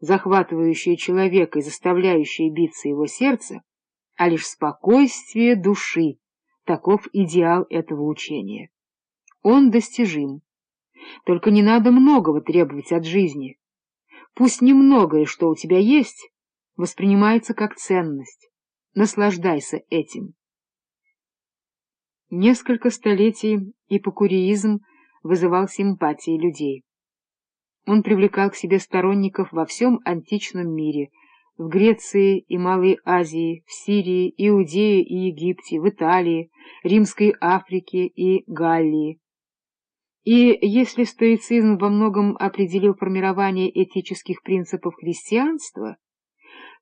захватывающее человека и заставляющее биться его сердце, а лишь спокойствие души. Таков идеал этого учения. Он достижим. Только не надо многого требовать от жизни. Пусть немногое, что у тебя есть, воспринимается как ценность. Наслаждайся этим. Несколько столетий эпикуреизм вызывал симпатии людей. Он привлекал к себе сторонников во всем античном мире, в Греции и Малой Азии, в Сирии, Иудее и Египте, в Италии, Римской Африке и Галлии. И если стоицизм во многом определил формирование этических принципов христианства,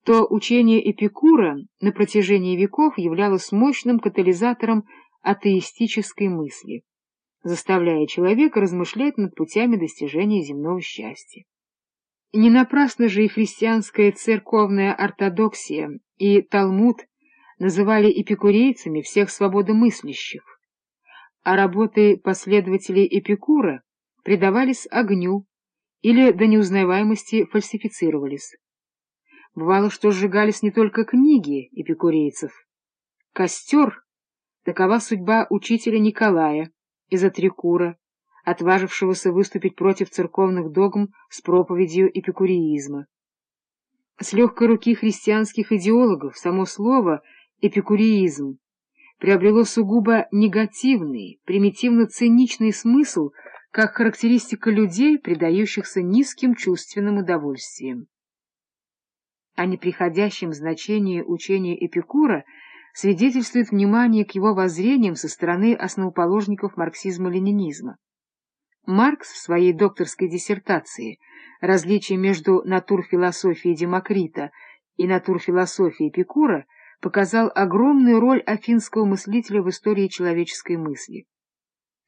то учение Эпикура на протяжении веков являлось мощным катализатором атеистической мысли заставляя человека размышлять над путями достижения земного счастья. Не напрасно же и христианская церковная ортодоксия и Талмуд называли эпикурейцами всех свободомыслящих, а работы последователей Эпикура предавались огню или до неузнаваемости фальсифицировались. Бывало, что сжигались не только книги эпикурейцев. Костер — такова судьба учителя Николая, из Атрикура, отважившегося выступить против церковных догм с проповедью эпикуреизма. С легкой руки христианских идеологов само слово «эпикуреизм» приобрело сугубо негативный, примитивно-циничный смысл как характеристика людей, предающихся низким чувственным удовольствиям. О неприходящем значении учения Эпикура – свидетельствует внимание к его воззрениям со стороны основоположников марксизма-ленинизма. Маркс в своей докторской диссертации «Различие между натурфилософией Демокрита и натурфилософией Пикура» показал огромную роль афинского мыслителя в истории человеческой мысли.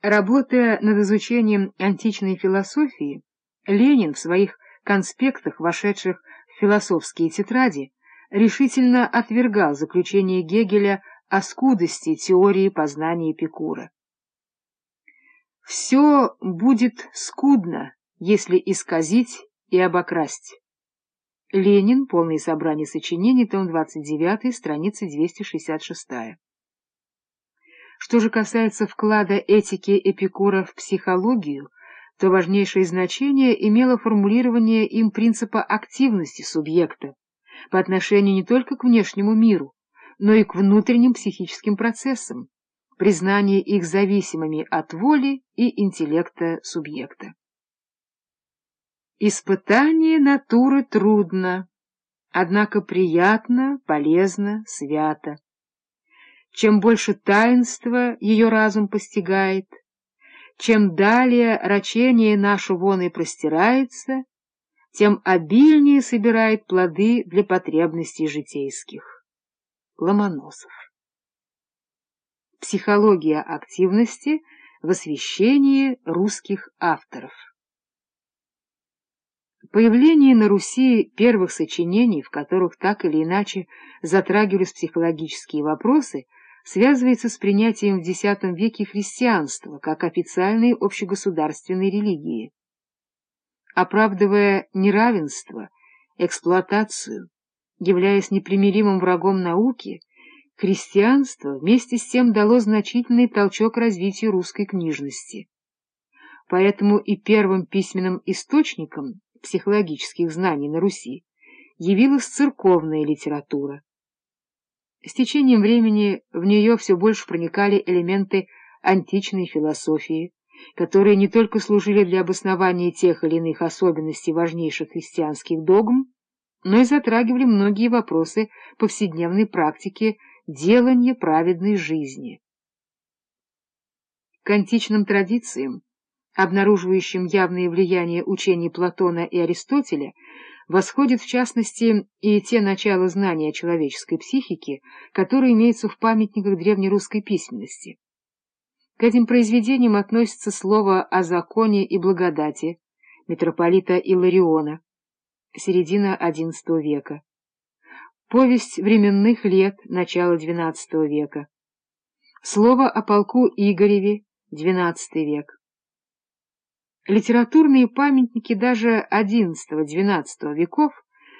Работая над изучением античной философии, Ленин в своих конспектах, вошедших в философские тетради, решительно отвергал заключение Гегеля о скудости теории познания Эпикура. «Все будет скудно, если исказить и обокрасть». Ленин, полное собрание сочинений, том 29, страница 266. Что же касается вклада этики Эпикура в психологию, то важнейшее значение имело формулирование им принципа активности субъекта, по отношению не только к внешнему миру, но и к внутренним психическим процессам, признание их зависимыми от воли и интеллекта субъекта. Испытание натуры трудно, однако приятно, полезно, свято. Чем больше таинства ее разум постигает, чем далее рачение наше вон и простирается, тем обильнее собирает плоды для потребностей житейских. Ломоносов. Психология активности в освещении русских авторов. Появление на Руси первых сочинений, в которых так или иначе затрагивались психологические вопросы, связывается с принятием в X веке христианства как официальной общегосударственной религии оправдывая неравенство, эксплуатацию, являясь непримиримым врагом науки, христианство вместе с тем дало значительный толчок развитию русской книжности. Поэтому и первым письменным источником психологических знаний на Руси явилась церковная литература. С течением времени в нее все больше проникали элементы античной философии, которые не только служили для обоснования тех или иных особенностей важнейших христианских догм, но и затрагивали многие вопросы повседневной практики делания праведной жизни. К античным традициям, обнаруживающим явное влияние учений Платона и Аристотеля, восходят в частности и те начала знания человеческой психике, которые имеются в памятниках древнерусской письменности. К этим произведениям относится слово о законе и благодати митрополита Илариона, середина XI века, повесть временных лет начала XII века, слово о полку Игореве, XII век. Литературные памятники даже XI-XII веков